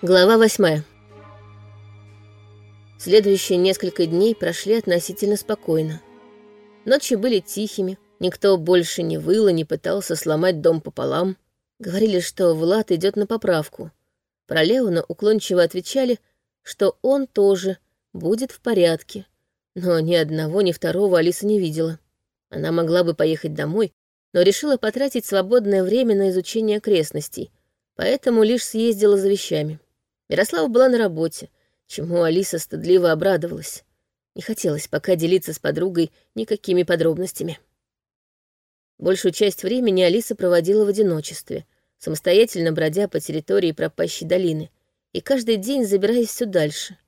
Глава восьмая. Следующие несколько дней прошли относительно спокойно. Ночи были тихими, никто больше не выл и не пытался сломать дом пополам. Говорили, что Влад идет на поправку. Про Леона уклончиво отвечали, что он тоже будет в порядке. Но ни одного, ни второго Алиса не видела. Она могла бы поехать домой, но решила потратить свободное время на изучение окрестностей, поэтому лишь съездила за вещами. Ярослава была на работе, чему Алиса стыдливо обрадовалась. Не хотелось пока делиться с подругой никакими подробностями. Большую часть времени Алиса проводила в одиночестве, самостоятельно бродя по территории пропащей долины, и каждый день забираясь все дальше.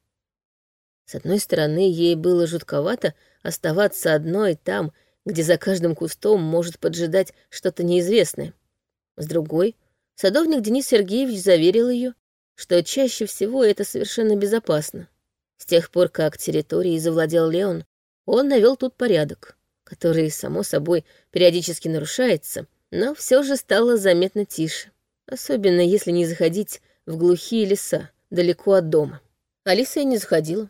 С одной стороны, ей было жутковато оставаться одной там, где за каждым кустом может поджидать что-то неизвестное. С другой, садовник Денис Сергеевич заверил ее, что чаще всего это совершенно безопасно. С тех пор, как территорией завладел Леон, он навел тут порядок, который, само собой, периодически нарушается, но все же стало заметно тише, особенно если не заходить в глухие леса, далеко от дома. Алиса и не заходила.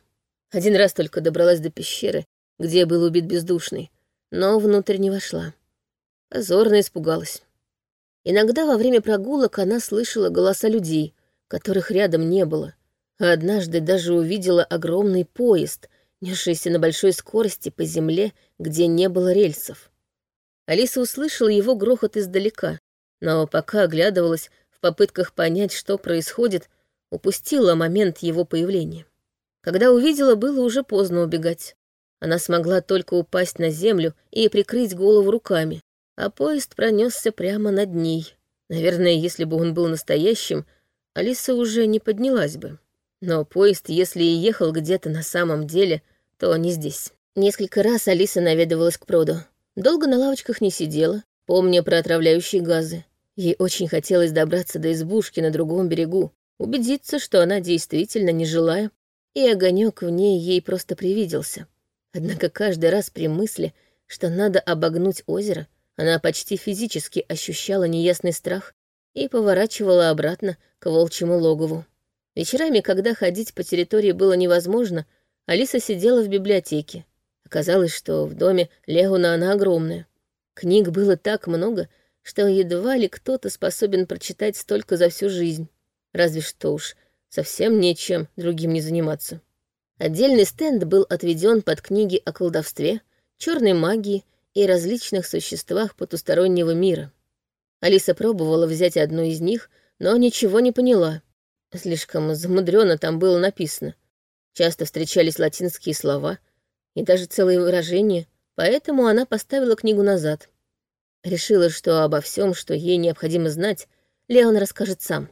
Один раз только добралась до пещеры, где был убит бездушный, но внутрь не вошла. Позорно испугалась. Иногда во время прогулок она слышала голоса людей, которых рядом не было. А однажды даже увидела огромный поезд, несшийся на большой скорости по земле, где не было рельсов. Алиса услышала его грохот издалека, но пока оглядывалась в попытках понять, что происходит, упустила момент его появления. Когда увидела, было уже поздно убегать. Она смогла только упасть на землю и прикрыть голову руками, а поезд пронесся прямо над ней. Наверное, если бы он был настоящим, Алиса уже не поднялась бы. Но поезд, если и ехал где-то на самом деле, то не здесь. Несколько раз Алиса наведывалась к проду. Долго на лавочках не сидела, помня про отравляющие газы. Ей очень хотелось добраться до избушки на другом берегу, убедиться, что она действительно не жилая, и огонек в ней ей просто привиделся. Однако каждый раз при мысли, что надо обогнуть озеро, она почти физически ощущала неясный страх и поворачивала обратно к волчьему логову. Вечерами, когда ходить по территории было невозможно, Алиса сидела в библиотеке. Оказалось, что в доме Леона она огромная. Книг было так много, что едва ли кто-то способен прочитать столько за всю жизнь. Разве что уж совсем нечем другим не заниматься. Отдельный стенд был отведен под книги о колдовстве, черной магии и различных существах потустороннего мира. Алиса пробовала взять одну из них, но ничего не поняла. Слишком замудренно там было написано. Часто встречались латинские слова и даже целые выражения, поэтому она поставила книгу назад. Решила, что обо всем, что ей необходимо знать, Леон расскажет сам.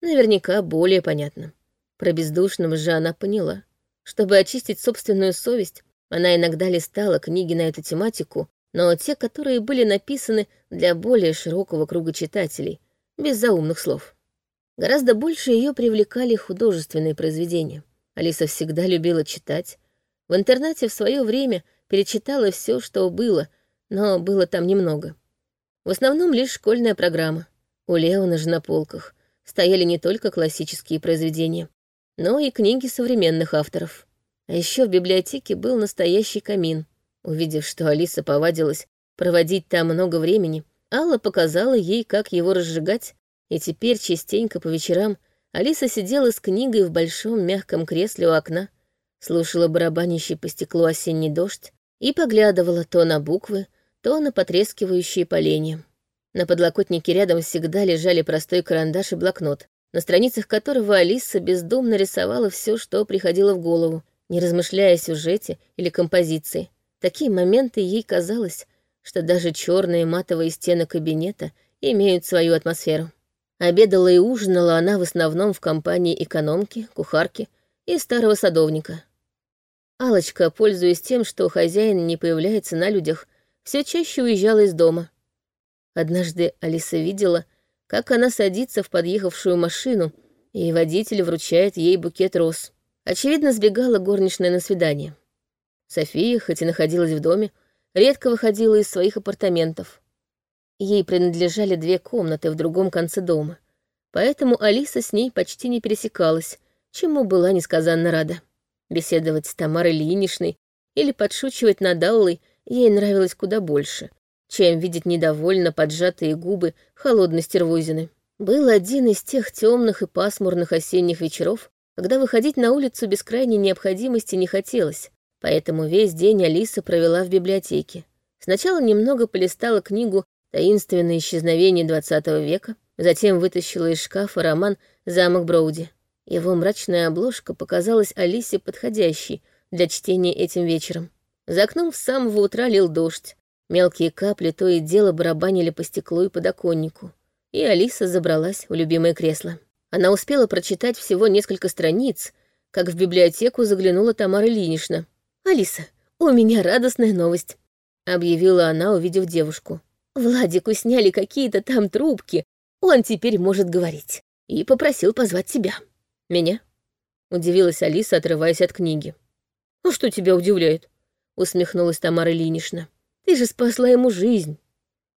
Наверняка более понятно. Про бездушного же она поняла. Чтобы очистить собственную совесть, она иногда листала книги на эту тематику но те, которые были написаны для более широкого круга читателей, без заумных слов. Гораздо больше ее привлекали художественные произведения. Алиса всегда любила читать. В интернате в свое время перечитала все, что было, но было там немного. В основном лишь школьная программа. У Леона же на полках стояли не только классические произведения, но и книги современных авторов. А еще в библиотеке был настоящий камин — Увидев, что Алиса повадилась проводить там много времени, Алла показала ей, как его разжигать, и теперь частенько по вечерам Алиса сидела с книгой в большом мягком кресле у окна, слушала барабанящий по стеклу осенний дождь и поглядывала то на буквы, то на потрескивающие поленья. На подлокотнике рядом всегда лежали простой карандаш и блокнот, на страницах которого Алиса бездумно рисовала все, что приходило в голову, не размышляя о сюжете или композиции такие моменты ей казалось, что даже черные матовые стены кабинета имеют свою атмосферу. Обедала и ужинала она в основном в компании экономки, кухарки и старого садовника. алочка пользуясь тем, что хозяин не появляется на людях, все чаще уезжала из дома. Однажды Алиса видела, как она садится в подъехавшую машину, и водитель вручает ей букет роз. Очевидно, сбегала горничная на свидание. София, хоть и находилась в доме, редко выходила из своих апартаментов. Ей принадлежали две комнаты в другом конце дома, поэтому Алиса с ней почти не пересекалась, чему была несказанно рада. Беседовать с Тамарой Ильиничной или подшучивать над Аллой ей нравилось куда больше, чем видеть недовольно поджатые губы холодной стервозины. Был один из тех темных и пасмурных осенних вечеров, когда выходить на улицу без крайней необходимости не хотелось, поэтому весь день Алиса провела в библиотеке. Сначала немного полистала книгу «Таинственное исчезновение XX века», затем вытащила из шкафа роман «Замок Броуди». Его мрачная обложка показалась Алисе подходящей для чтения этим вечером. За окном с самого утра лил дождь. Мелкие капли то и дело барабанили по стеклу и подоконнику. И Алиса забралась в любимое кресло. Она успела прочитать всего несколько страниц, как в библиотеку заглянула Тамара Ильинична. «Алиса, у меня радостная новость», — объявила она, увидев девушку. «Владику сняли какие-то там трубки, он теперь может говорить. И попросил позвать тебя». «Меня?» — удивилась Алиса, отрываясь от книги. «А что тебя удивляет?» — усмехнулась Тамара Ильинична. «Ты же спасла ему жизнь».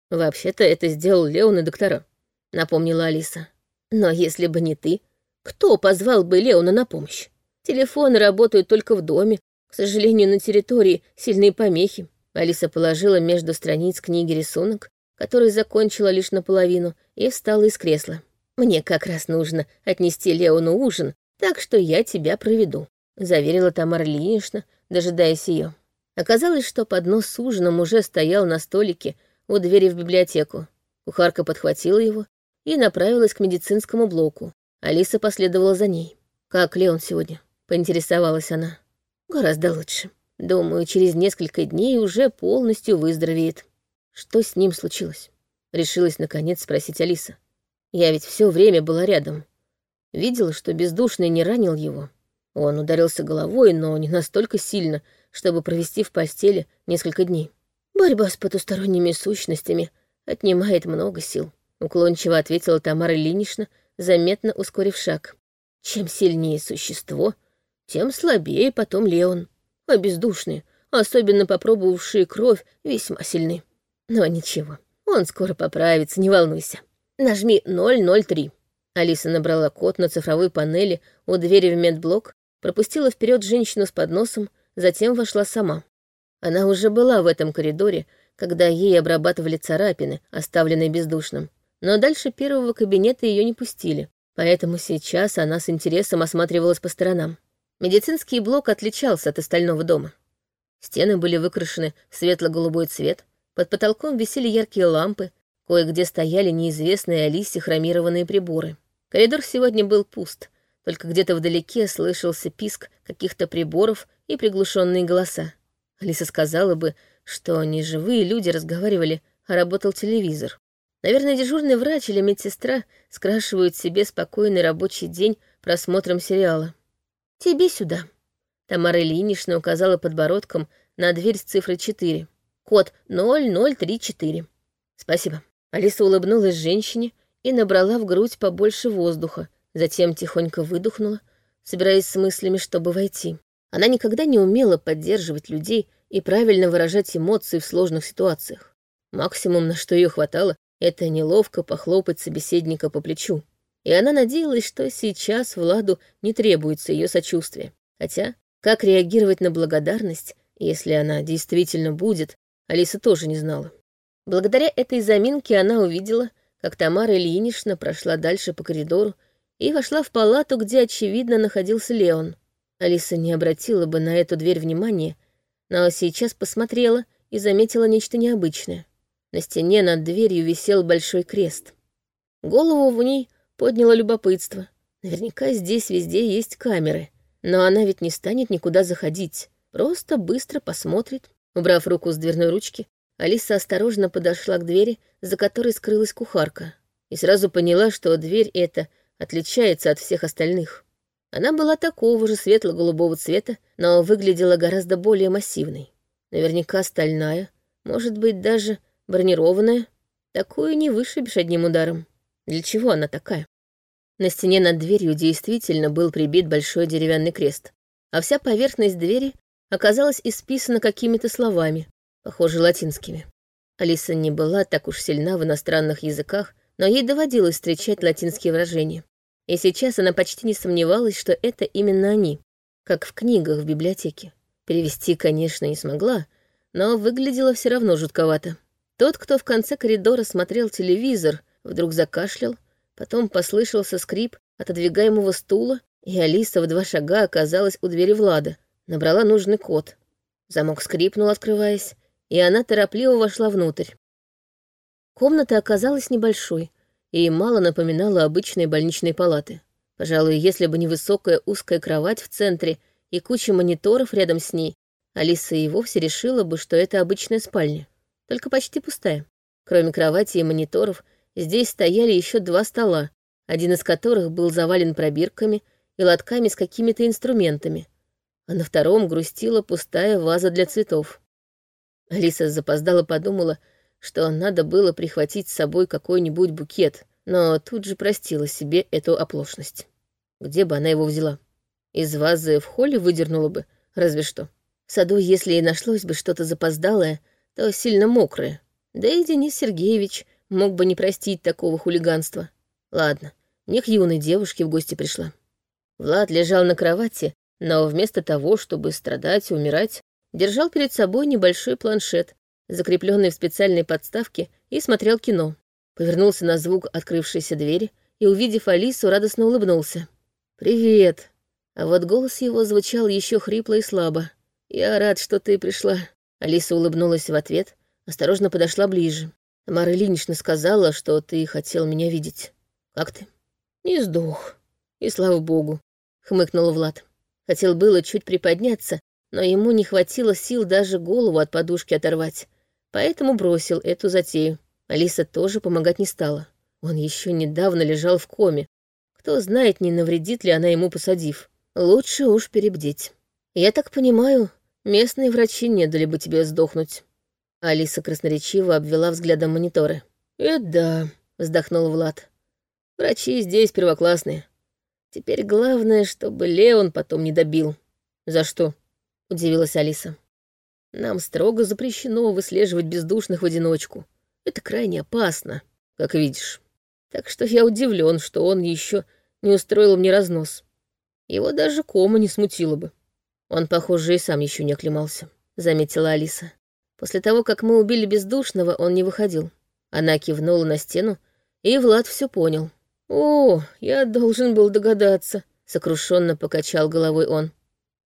«Вообще-то это сделал Леон и доктора», — напомнила Алиса. «Но если бы не ты, кто позвал бы Леона на помощь? Телефоны работают только в доме. К сожалению, на территории сильные помехи». Алиса положила между страниц книги рисунок, который закончила лишь наполовину, и встала из кресла. «Мне как раз нужно отнести Леону ужин, так что я тебя проведу», — заверила Тамара Ильинична, дожидаясь ее. Оказалось, что поднос с ужином уже стоял на столике у двери в библиотеку. Кухарка подхватила его и направилась к медицинскому блоку. Алиса последовала за ней. «Как Леон сегодня?» — поинтересовалась она. «Гораздо лучше. Думаю, через несколько дней уже полностью выздоровеет». «Что с ним случилось?» — решилась наконец спросить Алиса. Я ведь все время была рядом. Видела, что бездушный не ранил его. Он ударился головой, но не настолько сильно, чтобы провести в постели несколько дней. Борьба с потусторонними сущностями отнимает много сил, уклончиво ответила Тамара Ильинична, заметно ускорив шаг. Чем сильнее существо, тем слабее потом Леон. А бездушные, особенно попробовавшие кровь, весьма сильны. Но ничего, он скоро поправится, не волнуйся. Нажми 003. Алиса набрала код на цифровой панели у двери в медблок, пропустила вперед женщину с подносом, затем вошла сама. Она уже была в этом коридоре, когда ей обрабатывали царапины, оставленные бездушным. Но дальше первого кабинета ее не пустили, поэтому сейчас она с интересом осматривалась по сторонам. Медицинский блок отличался от остального дома. Стены были выкрашены в светло-голубой цвет, под потолком висели яркие лампы, Кое-где стояли неизвестные Алисе хромированные приборы. Коридор сегодня был пуст, только где-то вдалеке слышался писк каких-то приборов и приглушенные голоса. Алиса сказала бы, что не живые люди разговаривали, а работал телевизор. Наверное, дежурный врач или медсестра скрашивают себе спокойный рабочий день просмотром сериала. «Тебе сюда». Тамара Ильинична указала подбородком на дверь с цифрой 4. Код 0034. «Спасибо». Алиса улыбнулась женщине и набрала в грудь побольше воздуха, затем тихонько выдохнула, собираясь с мыслями, чтобы войти. Она никогда не умела поддерживать людей и правильно выражать эмоции в сложных ситуациях. Максимум, на что ее хватало, это неловко похлопать собеседника по плечу. И она надеялась, что сейчас Владу не требуется ее сочувствие. Хотя, как реагировать на благодарность, если она действительно будет, Алиса тоже не знала. Благодаря этой заминке она увидела, как Тамара Ильинична прошла дальше по коридору и вошла в палату, где, очевидно, находился Леон. Алиса не обратила бы на эту дверь внимания, но сейчас посмотрела и заметила нечто необычное. На стене над дверью висел большой крест. Голову в ней подняло любопытство. Наверняка здесь везде есть камеры, но она ведь не станет никуда заходить, просто быстро посмотрит. Убрав руку с дверной ручки, Алиса осторожно подошла к двери, за которой скрылась кухарка, и сразу поняла, что дверь эта отличается от всех остальных. Она была такого же светло-голубого цвета, но выглядела гораздо более массивной. Наверняка стальная, может быть, даже бронированная. Такую не вышибешь одним ударом. Для чего она такая? На стене над дверью действительно был прибит большой деревянный крест, а вся поверхность двери оказалась исписана какими-то словами, похоже, латинскими. Алиса не была так уж сильна в иностранных языках, но ей доводилось встречать латинские выражения. И сейчас она почти не сомневалась, что это именно они, как в книгах в библиотеке. Перевести, конечно, не смогла, но выглядело все равно жутковато. Тот, кто в конце коридора смотрел телевизор, вдруг закашлял, потом послышался скрип отодвигаемого стула, и Алиса в два шага оказалась у двери Влада, набрала нужный код. Замок скрипнул, открываясь, и она торопливо вошла внутрь. Комната оказалась небольшой и мало напоминала обычные больничные палаты. Пожалуй, если бы не высокая узкая кровать в центре и куча мониторов рядом с ней, Алиса и вовсе решила бы, что это обычная спальня, только почти пустая. Кроме кровати и мониторов, здесь стояли еще два стола, один из которых был завален пробирками и лотками с какими-то инструментами, а на втором грустила пустая ваза для цветов. Алиса запоздала подумала, что надо было прихватить с собой какой-нибудь букет, но тут же простила себе эту оплошность. Где бы она его взяла? Из вазы в холле выдернула бы, разве что. В саду, если и нашлось бы что-то запоздалое, то сильно мокрое. Да и Денис Сергеевич мог бы не простить такого хулиганства. Ладно, не к юной девушке в гости пришла. Влад лежал на кровати, но вместо того, чтобы страдать и умирать, держал перед собой небольшой планшет, закрепленный в специальной подставке, и смотрел кино. Повернулся на звук открывшейся двери и, увидев Алису, радостно улыбнулся. «Привет!» А вот голос его звучал еще хрипло и слабо. «Я рад, что ты пришла». Алиса улыбнулась в ответ, осторожно подошла ближе. «Тамара Ильинична сказала, что ты хотел меня видеть. Как ты?» «Не сдох. И слава богу», — хмыкнул Влад. Хотел было чуть приподняться, но ему не хватило сил даже голову от подушки оторвать, поэтому бросил эту затею. Алиса тоже помогать не стала. Он еще недавно лежал в коме. Кто знает, не навредит ли она ему, посадив. Лучше уж перебдеть. Я так понимаю, местные врачи не дали бы тебе сдохнуть. Алиса красноречиво обвела взглядом мониторы. «Это да», — вздохнул Влад. «Врачи здесь первоклассные. Теперь главное, чтобы Леон потом не добил». «За что?» — удивилась Алиса. «Нам строго запрещено выслеживать бездушных в одиночку. Это крайне опасно, как видишь. Так что я удивлен, что он еще не устроил мне разнос. Его даже кома не смутило бы. Он, похоже, и сам еще не оклемался», — заметила Алиса. «После того, как мы убили бездушного, он не выходил». Она кивнула на стену, и Влад все понял. «О, я должен был догадаться», — сокрушенно покачал головой он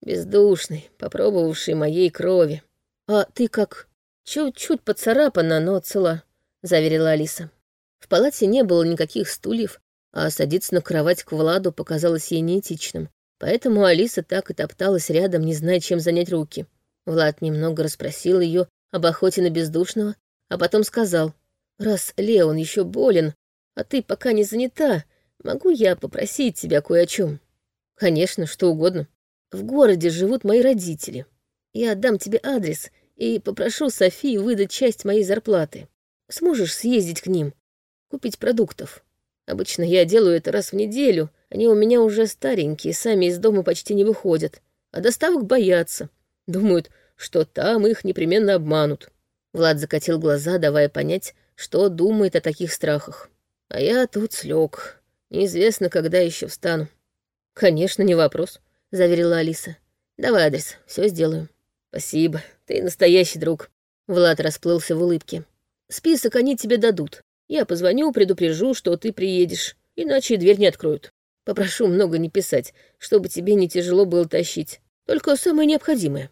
бездушный, попробовавший моей крови. А ты как? Чуть-чуть поцарапана, но цела, заверила Алиса. В палате не было никаких стульев, а садиться на кровать к Владу показалось ей неэтичным. Поэтому Алиса так и топталась рядом, не зная, чем занять руки. Влад немного расспросил ее об охоте на бездушного, а потом сказал, «Раз Леон еще болен, а ты пока не занята, могу я попросить тебя кое о чем?» «Конечно, что угодно», в городе живут мои родители. Я отдам тебе адрес и попрошу Софию выдать часть моей зарплаты. Сможешь съездить к ним, купить продуктов. Обычно я делаю это раз в неделю. Они у меня уже старенькие, сами из дома почти не выходят. А доставок боятся. Думают, что там их непременно обманут. Влад закатил глаза, давая понять, что думает о таких страхах. А я тут слег. Неизвестно, когда еще встану. Конечно, не вопрос заверила Алиса. «Давай адрес, все сделаю». «Спасибо, ты настоящий друг». Влад расплылся в улыбке. «Список они тебе дадут. Я позвоню, предупрежу, что ты приедешь, иначе дверь не откроют. Попрошу много не писать, чтобы тебе не тяжело было тащить. Только самое необходимое».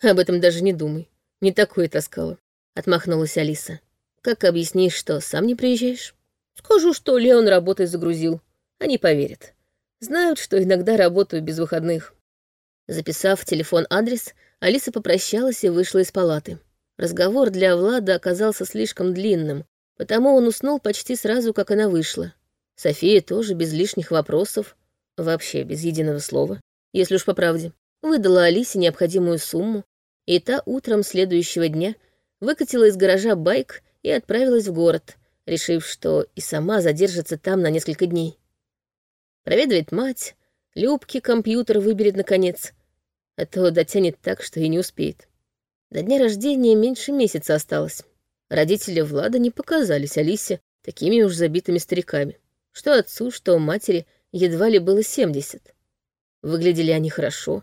Об этом даже не думай. Не такое таскала», — отмахнулась Алиса. «Как объяснишь, что сам не приезжаешь?» «Скажу, что Леон работой загрузил. Они поверят. Знают, что иногда работаю без выходных. Записав телефон адрес, Алиса попрощалась и вышла из палаты. Разговор для Влада оказался слишком длинным, потому он уснул почти сразу, как она вышла. София тоже без лишних вопросов, вообще без единого слова, если уж по правде, выдала Алисе необходимую сумму, и та утром следующего дня выкатила из гаража байк и отправилась в город, решив, что и сама задержится там на несколько дней. Проведывает мать, Любки компьютер выберет наконец, а то дотянет так, что и не успеет. До дня рождения меньше месяца осталось. Родители Влада не показались Алисе, такими уж забитыми стариками. Что отцу, что матери едва ли было семьдесят. Выглядели они хорошо.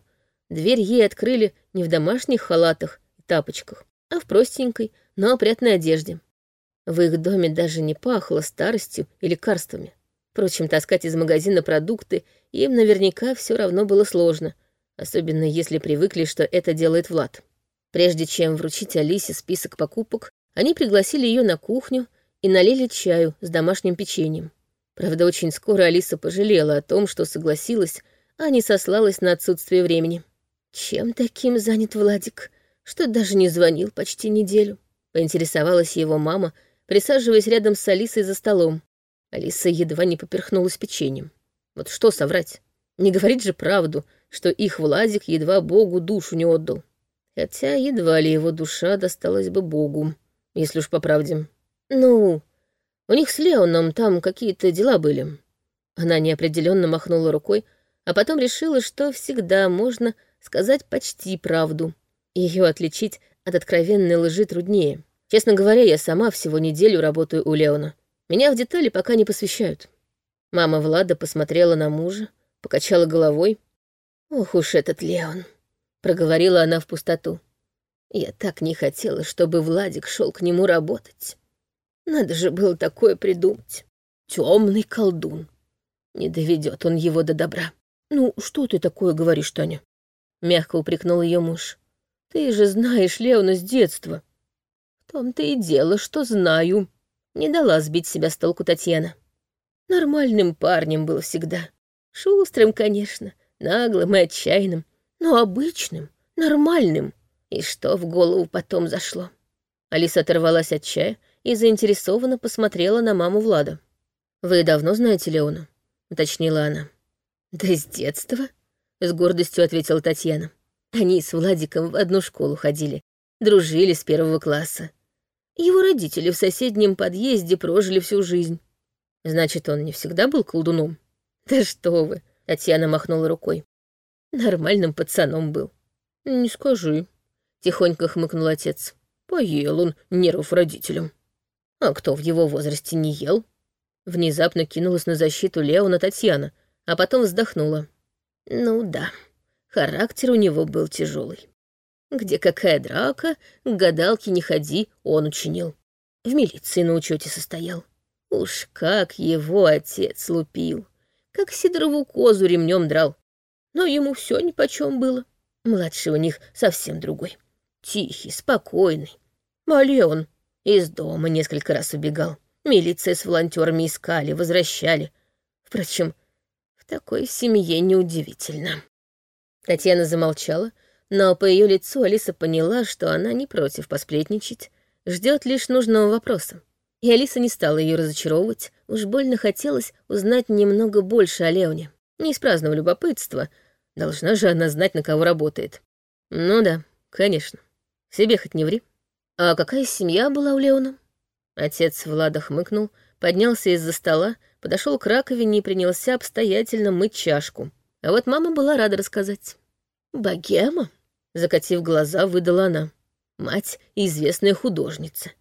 Дверь ей открыли не в домашних халатах и тапочках, а в простенькой, но опрятной одежде. В их доме даже не пахло старостью и лекарствами. Впрочем, таскать из магазина продукты им наверняка все равно было сложно, особенно если привыкли, что это делает Влад. Прежде чем вручить Алисе список покупок, они пригласили ее на кухню и налили чаю с домашним печеньем. Правда, очень скоро Алиса пожалела о том, что согласилась, а не сослалась на отсутствие времени. Чем таким занят Владик, что даже не звонил почти неделю? Поинтересовалась его мама, присаживаясь рядом с Алисой за столом. Алиса едва не поперхнулась печеньем. Вот что соврать? Не говорить же правду, что их Владик едва Богу душу не отдал. Хотя едва ли его душа досталась бы Богу, если уж по правде. Ну, у них с Леоном там какие-то дела были. Она неопределенно махнула рукой, а потом решила, что всегда можно сказать почти правду. Ее отличить от откровенной лжи труднее. Честно говоря, я сама всего неделю работаю у Леона. Меня в детали пока не посвящают. Мама Влада посмотрела на мужа, покачала головой. «Ох уж этот Леон!» — проговорила она в пустоту. «Я так не хотела, чтобы Владик шел к нему работать. Надо же было такое придумать. Темный колдун. Не доведет он его до добра». «Ну, что ты такое говоришь, Таня?» — мягко упрекнул ее муж. «Ты же знаешь Леона с детства». «В том-то и дело, что знаю», не дала сбить себя с толку Татьяна. Нормальным парнем был всегда. Шустрым, конечно, наглым и отчаянным, но обычным, нормальным. И что в голову потом зашло? Алиса оторвалась от чая и заинтересованно посмотрела на маму Влада. «Вы давно знаете Леона?» — уточнила она. «Да с детства», — с гордостью ответила Татьяна. «Они с Владиком в одну школу ходили, дружили с первого класса. Его родители в соседнем подъезде прожили всю жизнь. Значит, он не всегда был колдуном? Да что вы, Татьяна махнула рукой. Нормальным пацаном был. Не скажи, тихонько хмыкнул отец. Поел он нервов родителям. А кто в его возрасте не ел? Внезапно кинулась на защиту Леона Татьяна, а потом вздохнула. Ну да, характер у него был тяжелый. Где какая драка, к гадалке не ходи, он учинил. В милиции на учете состоял. Уж как его отец лупил, как Сидорову козу ремнем драл. Но ему все нипочем было. Младший у них совсем другой. Тихий, спокойный. Мале он из дома несколько раз убегал. Милиция с волонтерами искали, возвращали. Впрочем, такой семье неудивительно. Татьяна замолчала, но по ее лицу Алиса поняла, что она не против посплетничать, ждет лишь нужного вопроса. И Алиса не стала ее разочаровывать, уж больно хотелось узнать немного больше о Леоне. Не из праздного любопытства, должна же она знать, на кого работает. Ну да, конечно. Себе хоть не ври. А какая семья была у Леона? Отец Влада хмыкнул, поднялся из-за стола, подошел к раковине и принялся обстоятельно мыть чашку. А вот мама была рада рассказать. «Богема?» Закатив глаза, выдала она. Мать — известная художница.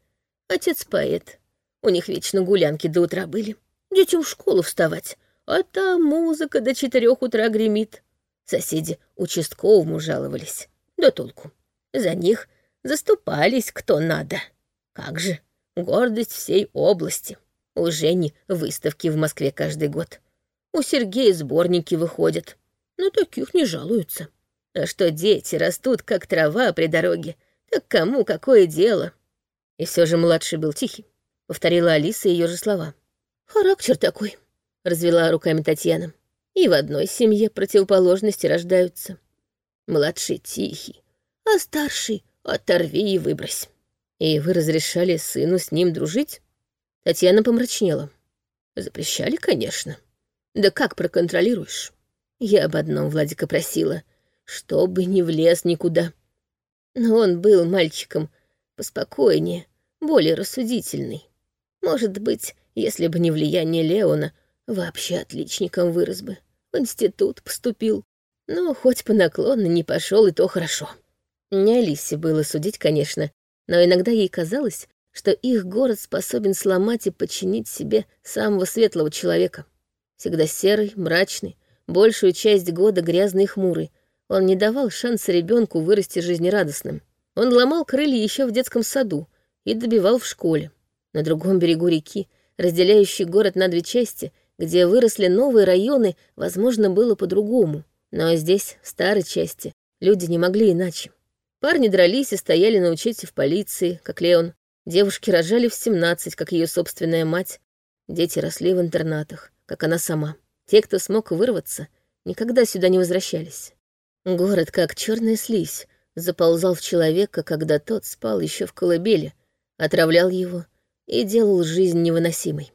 Отец — поэт. У них вечно гулянки до утра были. Детям в школу вставать, а там музыка до четырех утра гремит. Соседи участковому жаловались. Да толку. За них заступались кто надо. Как же, гордость всей области. У Жени выставки в Москве каждый год. У Сергея сборники выходят. Но таких не жалуются. А что дети растут, как трава при дороге, так кому какое дело? И все же младший был тихий, повторила Алиса ее же слова. Характер такой, развела руками Татьяна. И в одной семье противоположности рождаются. Младший тихий, а старший оторви и выбрось. И вы разрешали сыну с ним дружить? Татьяна помрачнела. Запрещали, конечно. Да как проконтролируешь? Я об одном Владика просила, чтобы не влез никуда. Но он был мальчиком поспокойнее, более рассудительный. Может быть, если бы не влияние Леона, вообще отличником вырос бы. В институт поступил. Но хоть по наклону не пошел, и то хорошо. Не Алисе было судить, конечно, но иногда ей казалось, что их город способен сломать и подчинить себе самого светлого человека. Всегда серый, мрачный, большую часть года грязный и хмурый. Он не давал шанса ребенку вырасти жизнерадостным. Он ломал крылья еще в детском саду и добивал в школе. На другом берегу реки, разделяющей город на две части, где выросли новые районы, возможно, было по-другому. Но здесь, в старой части, люди не могли иначе. Парни дрались и стояли на учете в полиции, как Леон. Девушки рожали в 17, как ее собственная мать. Дети росли в интернатах, как она сама. Те, кто смог вырваться, никогда сюда не возвращались. Город, как черная слизь, заползал в человека, когда тот спал еще в колыбели, отравлял его и делал жизнь невыносимой.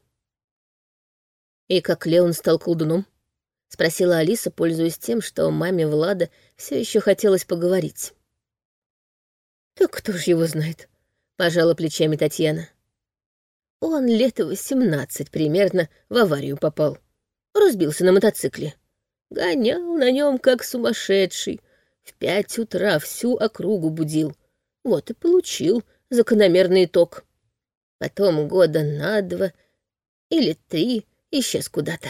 «И как Леон стал колдуном?» — спросила Алиса, пользуясь тем, что маме Влада все еще хотелось поговорить. «Так кто ж его знает?» — пожала плечами Татьяна. Он лет восемнадцать примерно в аварию попал. Разбился на мотоцикле. Гонял на нем как сумасшедший. В пять утра всю округу будил. Вот и получил закономерный итог. Потом года на два или три исчез куда-то.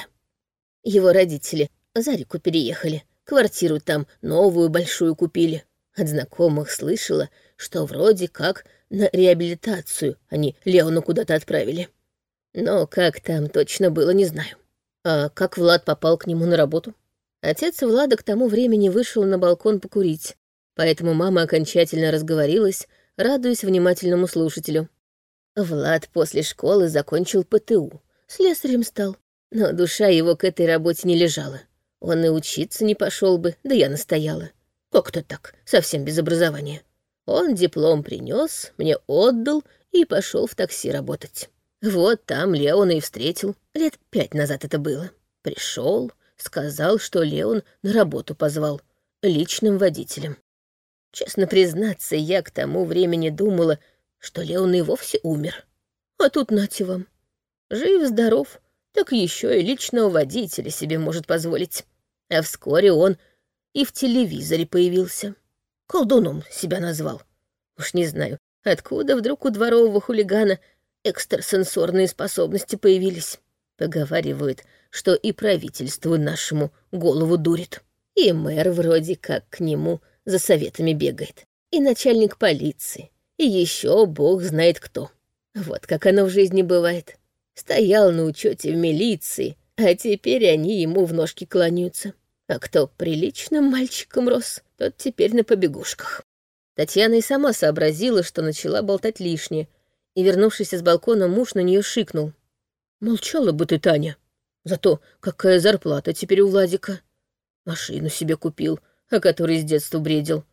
Его родители за реку переехали, квартиру там новую большую купили. От знакомых слышала, что вроде как на реабилитацию они Леону куда-то отправили. Но как там точно было, не знаю. А как Влад попал к нему на работу? Отец Влада к тому времени вышел на балкон покурить, поэтому мама окончательно разговорилась, радуясь внимательному слушателю. Влад после школы закончил ПТУ, слесарем стал, но душа его к этой работе не лежала. Он и учиться не пошел бы, да я настояла. Как-то так, совсем без образования. Он диплом принес, мне отдал и пошел в такси работать. Вот там Леона и встретил. Лет пять назад это было. Пришел, сказал, что Леон на работу позвал, личным водителем. Честно признаться, я к тому времени думала, что Леон и вовсе умер. А тут нате вам. Жив-здоров, так еще и личного водителя себе может позволить. А вскоре он и в телевизоре появился. Колдуном себя назвал. Уж не знаю, откуда вдруг у дворового хулигана экстрасенсорные способности появились. Поговаривают, что и правительству нашему голову дурит. И мэр вроде как к нему за советами бегает. И начальник полиции, и еще бог знает кто. Вот как оно в жизни бывает. Стоял на учете в милиции, а теперь они ему в ножки кланяются. А кто приличным мальчиком рос, тот теперь на побегушках. Татьяна и сама сообразила, что начала болтать лишнее, и, вернувшись из балкона, муж на нее шикнул. «Молчала бы ты, Таня. Зато какая зарплата теперь у Владика. Машину себе купил, о которой с детства бредил.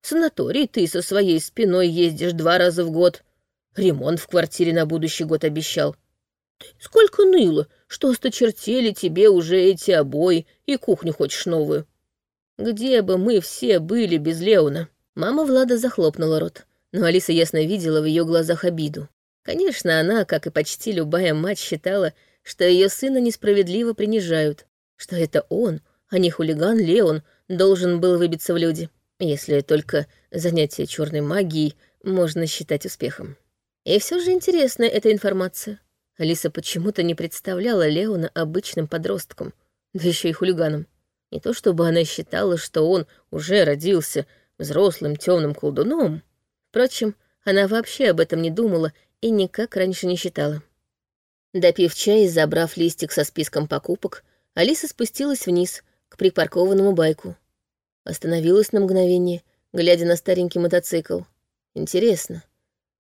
В санаторий ты со своей спиной ездишь два раза в год. Ремонт в квартире на будущий год обещал. Ты сколько ныло, что осточертели тебе уже эти обои и кухню хочешь новую. Где бы мы все были без Леона? Мама Влада захлопнула рот, но Алиса ясно видела в ее глазах обиду. Конечно, она, как и почти любая мать, считала, что ее сына несправедливо принижают, что это он, а не хулиган Леон, должен был выбиться в люди если только занятие черной магией можно считать успехом. И все же интересная эта информация. Алиса почему-то не представляла Леона обычным подростком, да еще и хулиганом. Не то чтобы она считала, что он уже родился взрослым темным колдуном. Впрочем, она вообще об этом не думала и никак раньше не считала. Допив чай и забрав листик со списком покупок, Алиса спустилась вниз, к припаркованному байку. Остановилась на мгновение, глядя на старенький мотоцикл. Интересно,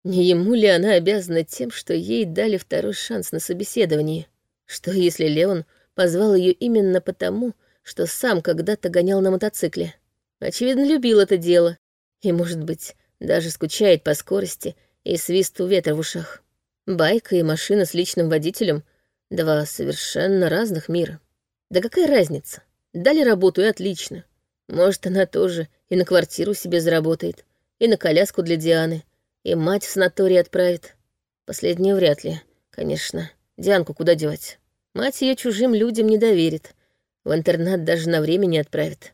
не ему ли она обязана тем, что ей дали второй шанс на собеседование? Что если Леон позвал ее именно потому, что сам когда-то гонял на мотоцикле? Очевидно, любил это дело. И, может быть, даже скучает по скорости и свисту ветра в ушах. Байка и машина с личным водителем — два совершенно разных мира. Да какая разница? Дали работу и отлично. Может, она тоже и на квартиру себе заработает, и на коляску для Дианы, и мать в санаторий отправит. Последнее вряд ли, конечно. Дианку куда девать? Мать ее чужим людям не доверит. В интернат даже на время не отправит.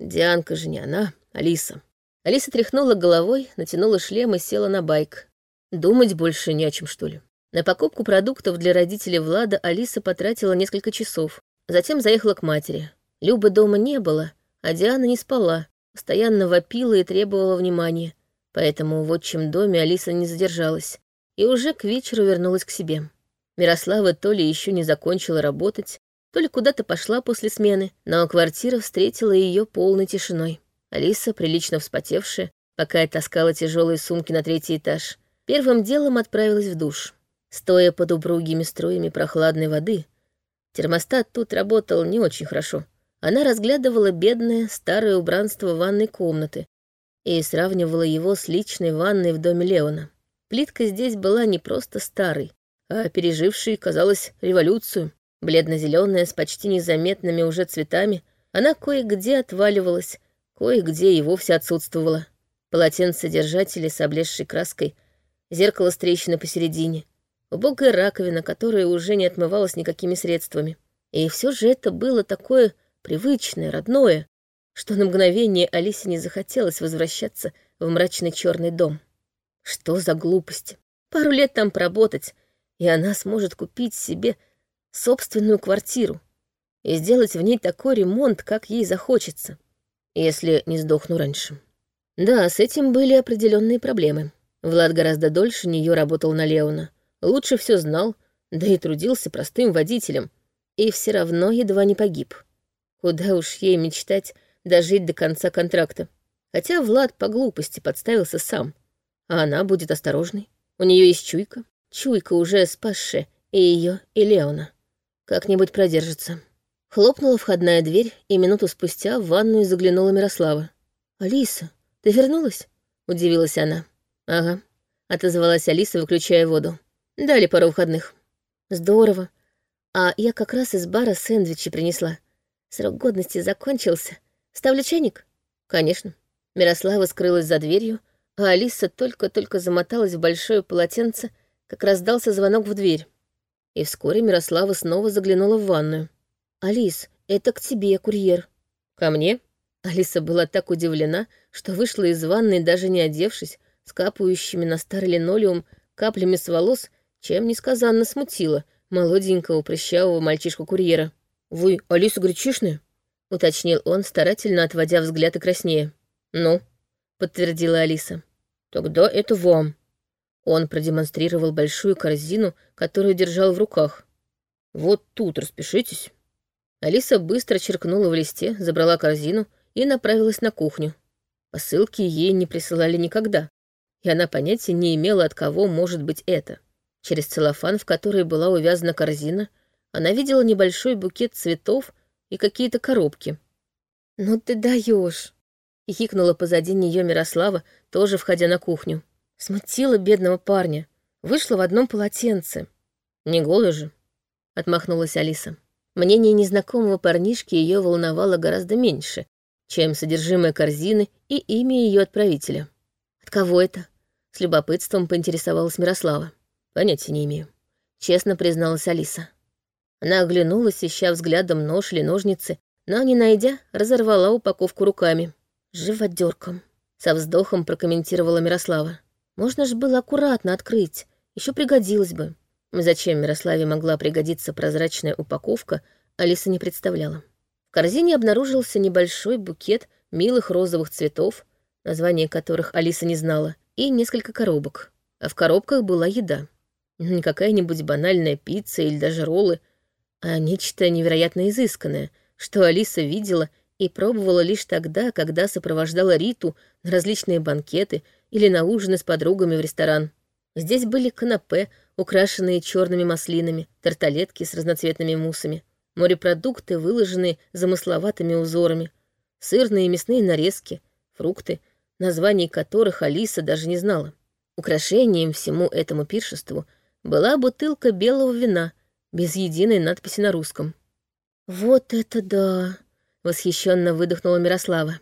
Дианка же не она, Алиса. Алиса тряхнула головой, натянула шлем и села на байк. Думать больше не о чем, что ли. На покупку продуктов для родителей Влада Алиса потратила несколько часов. Затем заехала к матери. Любы дома не было, а Диана не спала, постоянно вопила и требовала внимания. Поэтому в отчим доме Алиса не задержалась и уже к вечеру вернулась к себе. Мирослава то ли еще не закончила работать, то ли куда-то пошла после смены, но квартира встретила ее полной тишиной. Алиса, прилично вспотевшая, пока я таскала тяжелые сумки на третий этаж, первым делом отправилась в душ. Стоя под упругими струями прохладной воды, термостат тут работал не очень хорошо. Она разглядывала бедное старое убранство ванной комнаты и сравнивала его с личной ванной в доме Леона. Плитка здесь была не просто старой, а пережившей, казалось, революцию. Бледно-зеленая, с почти незаметными уже цветами, она кое-где отваливалась, кое-где и вовсе отсутствовала. Полотенцедержатели с облезшей краской, зеркало с трещиной посередине, убогая раковина, которая уже не отмывалась никакими средствами. И все же это было такое привычное, родное, что на мгновение Алисе не захотелось возвращаться в мрачный черный дом. Что за глупости? Пару лет там поработать, и она сможет купить себе собственную квартиру и сделать в ней такой ремонт, как ей захочется, если не сдохну раньше. Да, с этим были определенные проблемы. Влад гораздо дольше нее работал на Леона, лучше все знал, да и трудился простым водителем, и все равно едва не погиб. Куда уж ей мечтать дожить до конца контракта. Хотя Влад по глупости подставился сам, а она будет осторожной. У нее есть чуйка, чуйка уже спасшая и ее, и Леона. Как-нибудь продержится. Хлопнула входная дверь, и минуту спустя в ванную заглянула Мирослава. «Алиса, ты вернулась?» — удивилась она. «Ага», — отозвалась Алиса, выключая воду. «Дали пару выходных». «Здорово. А я как раз из бара сэндвичи принесла. Срок годности закончился. Ставлю чайник?» «Конечно». Мирослава скрылась за дверью, а Алиса только-только замоталась в большое полотенце, как раздался звонок в дверь. И вскоре Мирослава снова заглянула в ванную. «Алис, это к тебе, курьер». «Ко мне?» Алиса была так удивлена, что вышла из ванной, даже не одевшись, с капающими на старый линолеум каплями с волос, чем несказанно смутила молоденького прыщавого мальчишку-курьера. «Вы Алиса Гречишная?» — уточнил он, старательно отводя взгляд и краснея. «Ну?» — подтвердила Алиса. «Тогда это вам». Он продемонстрировал большую корзину, которую держал в руках. «Вот тут распишитесь». Алиса быстро черкнула в листе, забрала корзину и направилась на кухню. Посылки ей не присылали никогда, и она понятия не имела, от кого может быть это. Через целлофан, в который была увязана корзина, она видела небольшой букет цветов и какие-то коробки. «Ну ты даешь!» — хихикнула позади нее Мирослава, тоже входя на кухню. Смутила бедного парня. Вышла в одном полотенце. «Не голый же», — отмахнулась Алиса. Мнение незнакомого парнишки ее волновало гораздо меньше, чем содержимое корзины и имя ее отправителя. «От кого это?» — с любопытством поинтересовалась Мирослава. «Понятия не имею», — честно призналась Алиса. Она оглянулась, ища взглядом нож или ножницы, но, не найдя, разорвала упаковку руками. «Живодерком», — со вздохом прокомментировала Мирослава. «Можно же было аккуратно открыть, еще пригодилось бы». Зачем Мирославе могла пригодиться прозрачная упаковка, Алиса не представляла. В корзине обнаружился небольшой букет милых розовых цветов, название которых Алиса не знала, и несколько коробок. А в коробках была еда. Не какая-нибудь банальная пицца или даже роллы, а нечто невероятно изысканное, что Алиса видела и пробовала лишь тогда, когда сопровождала Риту на различные банкеты или на ужины с подругами в ресторан. Здесь были канапе, украшенные черными маслинами, тарталетки с разноцветными муссами, морепродукты, выложенные замысловатыми узорами, сырные и мясные нарезки, фрукты, названий которых Алиса даже не знала. Украшением всему этому пиршеству была бутылка белого вина без единой надписи на русском. «Вот это да!» — восхищенно выдохнула Мирослава.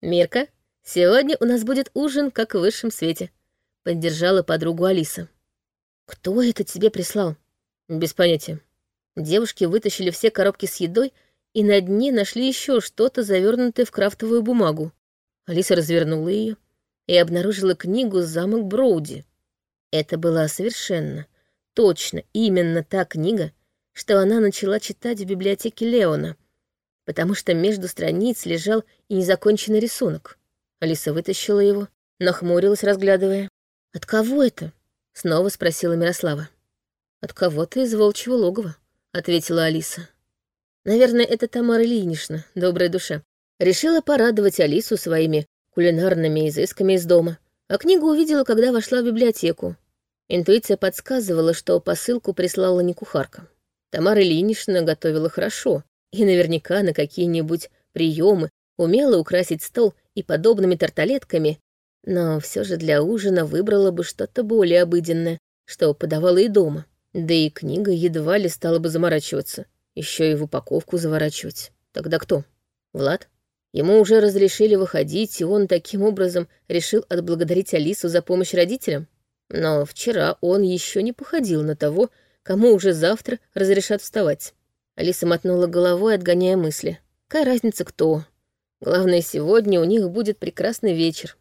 «Мирка, сегодня у нас будет ужин, как в высшем свете», — поддержала подругу Алиса. «Кто это тебе прислал?» «Без понятия». Девушки вытащили все коробки с едой и на дне нашли еще что-то, завернутое в крафтовую бумагу. Алиса развернула ее и обнаружила книгу «Замок Броуди». Это была совершенно, точно, именно та книга, что она начала читать в библиотеке Леона, потому что между страниц лежал и незаконченный рисунок. Алиса вытащила его, нахмурилась, разглядывая. «От кого это?» — снова спросила Мирослава. «От кого-то из волчьего логова», — ответила Алиса. «Наверное, это Тамара Ильинична, добрая душа. Решила порадовать Алису своими кулинарными изысками из дома, а книгу увидела, когда вошла в библиотеку. Интуиция подсказывала, что посылку прислала не кухарка. Тамара Ильинична готовила хорошо и наверняка на какие-нибудь приемы умела украсить стол и подобными тарталетками, но все же для ужина выбрала бы что-то более обыденное, что подавала и дома. Да и книга едва ли стала бы заморачиваться, еще и в упаковку заворачивать. Тогда кто? Влад? Ему уже разрешили выходить, и он таким образом решил отблагодарить Алису за помощь родителям? Но вчера он еще не походил на того, кому уже завтра разрешат вставать. Алиса мотнула головой, отгоняя мысли. Какая разница кто? Главное, сегодня у них будет прекрасный вечер.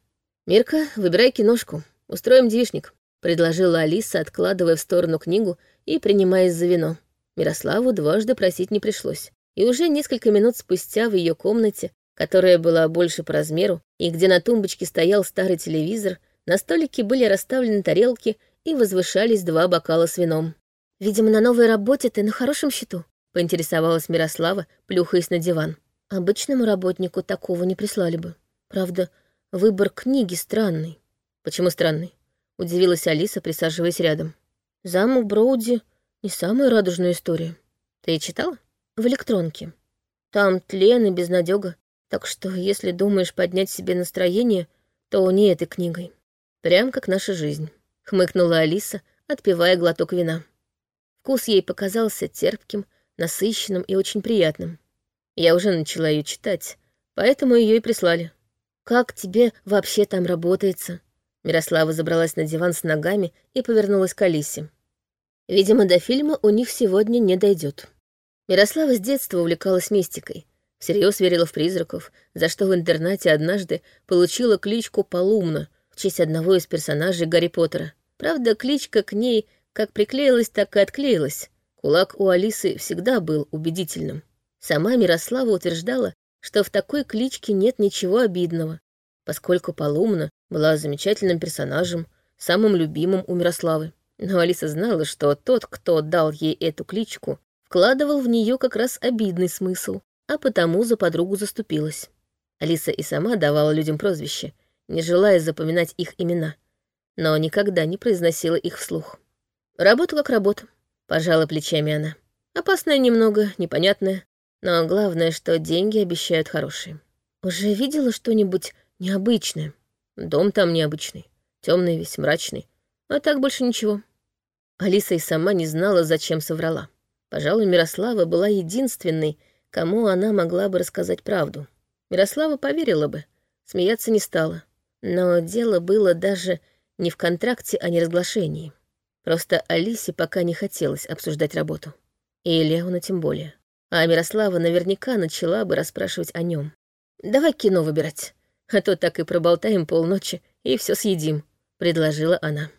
«Мирка, выбирай киношку. Устроим девишник», — предложила Алиса, откладывая в сторону книгу и принимаясь за вино. Мирославу дважды просить не пришлось. И уже несколько минут спустя в ее комнате, которая была больше по размеру, и где на тумбочке стоял старый телевизор, на столике были расставлены тарелки и возвышались два бокала с вином. «Видимо, на новой работе ты на хорошем счету», — поинтересовалась Мирослава, плюхаясь на диван. «Обычному работнику такого не прислали бы. Правда, выбор книги странный». «Почему странный?» — удивилась Алиса, присаживаясь рядом. «Замок Броуди — не самая радужная история. Ты читала?» «В электронке. Там тлен и безнадёга, так что если думаешь поднять себе настроение, то не этой книгой». Прям как наша жизнь, хмыкнула Алиса, отпивая глоток вина. Вкус ей показался терпким, насыщенным и очень приятным. Я уже начала ее читать, поэтому ее и прислали. Как тебе вообще там работается? Мирослава забралась на диван с ногами и повернулась к Алисе. Видимо, до фильма у них сегодня не дойдет. Мирослава с детства увлекалась мистикой, всерьез верила в призраков, за что в интернате однажды получила кличку Полумна, в честь одного из персонажей Гарри Поттера. Правда, кличка к ней как приклеилась, так и отклеилась. Кулак у Алисы всегда был убедительным. Сама Мирослава утверждала, что в такой кличке нет ничего обидного, поскольку Полумна была замечательным персонажем, самым любимым у Мирославы. Но Алиса знала, что тот, кто дал ей эту кличку, вкладывал в нее как раз обидный смысл, а потому за подругу заступилась. Алиса и сама давала людям прозвище — не желая запоминать их имена, но никогда не произносила их вслух. Работа как работа, пожала плечами она. Опасная немного, непонятная, но главное, что деньги обещают хорошие. Уже видела что-нибудь необычное? Дом там необычный, темный весь, мрачный, а так больше ничего. Алиса и сама не знала, зачем соврала. Пожалуй, Мирослава была единственной, кому она могла бы рассказать правду. Мирослава поверила бы, смеяться не стала. Но дело было даже не в контракте, а не разглашении. Просто Алисе пока не хотелось обсуждать работу. И Леона тем более. А Мирослава наверняка начала бы расспрашивать о нем. «Давай кино выбирать, а то так и проболтаем полночи и все съедим», — предложила она.